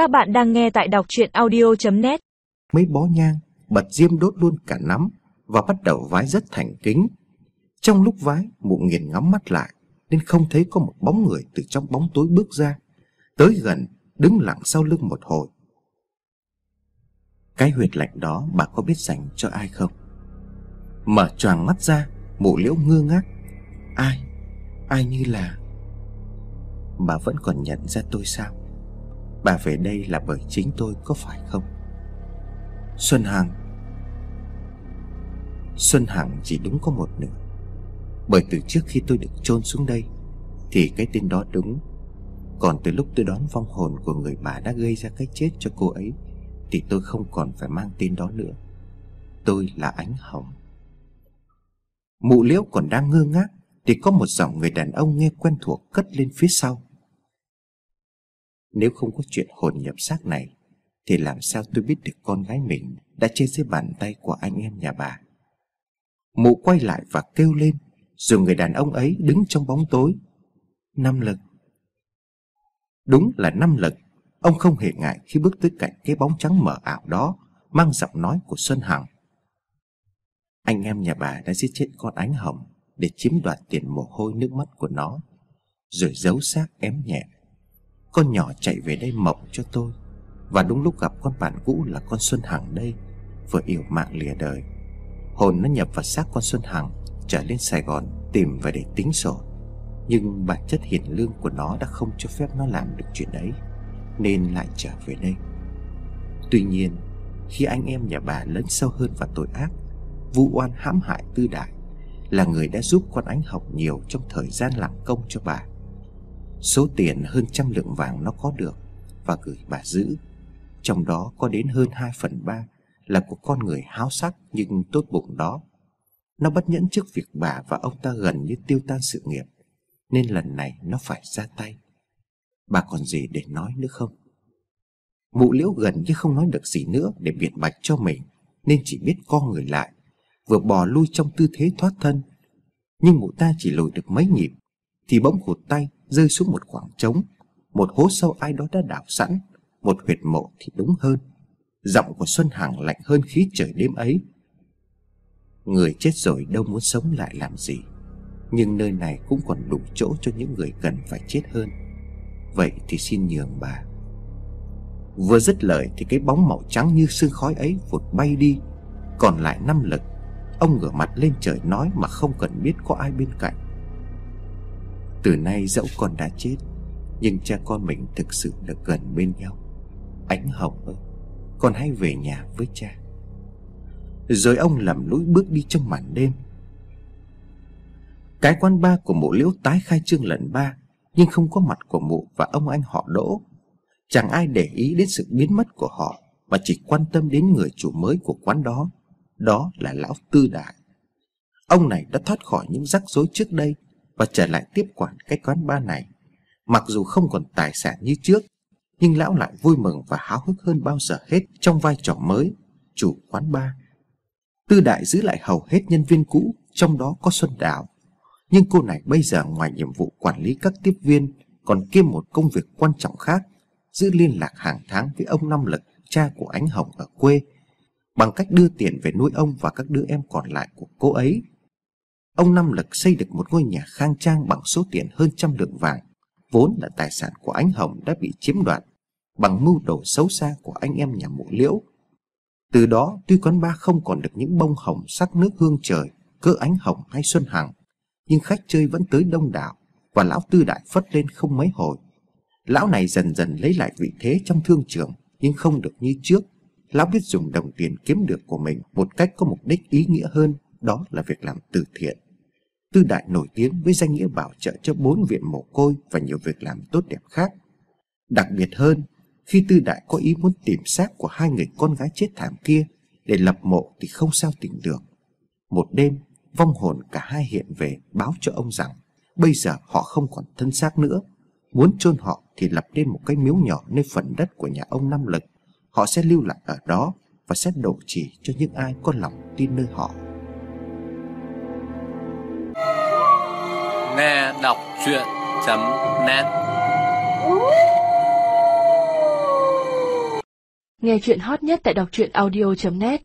Các bạn đang nghe tại đọc chuyện audio.net Mấy bó nhang, bật diêm đốt luôn cả nắm và bắt đầu vái rất thành kính. Trong lúc vái, mụ nghiền ngắm mắt lại nên không thấy có một bóng người từ trong bóng tối bước ra. Tới gần, đứng lặng sau lưng một hồi. Cái huyệt lạnh đó bà có biết dành cho ai không? Mở choàng mắt ra, mụ liễu ngơ ngác. Ai? Ai như là... Bà vẫn còn nhận ra tôi sao? Bà về đây là bởi chính tôi, có phải không? Xuân Hằng. Xuân Hằng chỉ đúng có một nửa. Bởi từ trước khi tôi được chôn xuống đây, Thì cái tên đó đúng. Còn từ lúc tôi đón vong hồn của người bà đã gây ra cái chết cho cô ấy, Thì tôi không còn phải mang tên đó nữa. Tôi là Ánh Hồng. Mụ liễu còn đang ngơ ngác, Thì có một giọng người đàn ông nghe quen thuộc cất lên phía sau nếu không có chuyện hồn nhập xác này, Thì làm sao tôi biết được con gái mình Đã chết dưới bàn tay của anh em nhà bà? Mụ quay lại và kêu lên, Rồi người đàn ông ấy đứng trong bóng tối. Năm lực. Đúng là năm lực, Ông không hề ngại khi bước tới cạnh cái bóng trắng mờ ảo đó, Mang giọng nói của Xuân Hằng. Anh em nhà bà đã giết chết con ánh hồng Để chiếm đoạt tiền mồ hôi nước mắt của nó, Rồi giấu xác ém nhẹ con nhỏ chạy về đây mộng cho tôi. Và đúng lúc gặp con bạn cũ là con Xuân Hằng đây, Vừa yêu mạng lìa đời. Hồn nó nhập vào xác con Xuân Hằng, Trở lên Sài Gòn tìm về để tính sổ. Nhưng bản chất hiền lương của nó đã không cho phép nó làm được chuyện ấy, Nên lại trở về đây. Tuy nhiên, Khi anh em nhà bà lấn sâu hơn vào tội ác, Vu oan hãm hại tư đại, Là người đã giúp con ánh học nhiều Trong thời gian làm công cho bà. Số tiền hơn trăm lượng vàng nó có được Và gửi bà giữ. Trong đó có đến hơn 2 phần 3 Là của con người háo sắc nhưng tốt bụng đó. Nó bất nhẫn trước việc bà và ông ta gần như tiêu tan sự nghiệp, Nên lần này nó phải ra tay. Bà còn gì để nói nữa không? Mụ liễu gần như không nói được gì nữa Để biện bạch cho mình, Nên chỉ biết co người lại, Vừa bò lui trong tư thế thoát thân. Nhưng mụ ta chỉ lùi được mấy nhịp, Thì bỗng hụt tay rơi xuống một khoảng trống, một hố sâu ai đó đã đào sẵn, một huyệt mộ thì đúng hơn. Giọng của Xuân Hằng lạnh hơn khí trời đêm ấy. Người chết rồi đâu muốn sống lại làm gì, nhưng nơi này cũng còn đủ chỗ cho những người cần phải chết hơn. Vậy thì xin nhường bà. Vừa dứt lời thì cái bóng màu trắng như sương khói ấy vụt bay đi, còn lại năm lực. Ông ngửa mặt lên trời nói mà không cần biết có ai bên cạnh. Từ nay dẫu con đã chết, Nhưng cha con mình thực sự là gần bên nhau. Ánh Hồng ơi, Con hãy về nhà với cha. Rồi ông lầm lũi bước đi trong màn đêm. Cái quán ba của mụ liễu tái khai trương lần ba, Nhưng không có mặt của mụ và ông anh họ đỗ. Chẳng ai để ý đến sự biến mất của họ, Mà chỉ quan tâm đến người chủ mới của quán đó. Đó là lão tư đại. Ông này đã thoát khỏi những rắc rối trước đây và trở lại tiếp quản cái quán bar này. Mặc dù không còn tài sản như trước, nhưng lão lại vui mừng và háo hức hơn bao giờ hết trong vai trò mới, chủ quán bar. Tư đại giữ lại hầu hết nhân viên cũ, trong đó có Xuân Đào. Nhưng cô này bây giờ ngoài nhiệm vụ quản lý các tiếp viên, còn kiêm một công việc quan trọng khác, giữ liên lạc hàng tháng với ông Năm Lực, cha của Ánh Hồng ở quê, bằng cách đưa tiền về nuôi ông và các đứa em còn lại của cô ấy Ông Năm Lực xây được một ngôi nhà khang trang bằng số tiền hơn trăm lượng vàng, vốn là tài sản của anh Hồng đã bị chiếm đoạt bằng mưu đồ xấu xa của anh em nhà mộ liễu. Từ đó, tuy quán ba không còn được những bông hồng sắc nước hương trời, cỡ ánh hồng hay xuân hằng, nhưng khách chơi vẫn tới đông đảo và lão tư đại phất lên không mấy hồi. Lão này dần dần lấy lại vị thế trong thương trường, nhưng không được như trước. Lão biết dùng đồng tiền kiếm được của mình một cách có mục đích ý nghĩa hơn, đó là việc làm từ thiện. Tư Đại nổi tiếng với danh nghĩa bảo trợ cho bốn viện mồ côi và nhiều việc làm tốt đẹp khác. Đặc biệt hơn, khi Tư Đại có ý muốn tìm xác của hai người con gái chết thảm kia để lập mộ thì không sao tìm được. Một đêm, vong hồn cả hai hiện về báo cho ông rằng bây giờ họ không còn thân xác nữa. Muốn chôn họ thì lập nên một cái miếu nhỏ nơi phần đất của nhà ông Năm Lực. Họ sẽ lưu lại ở đó và sẽ đổ chỉ cho những ai có lòng tin nơi họ. nghe đọc truyện net. Nghe truyện hot nhất tại đọc truyện audio net.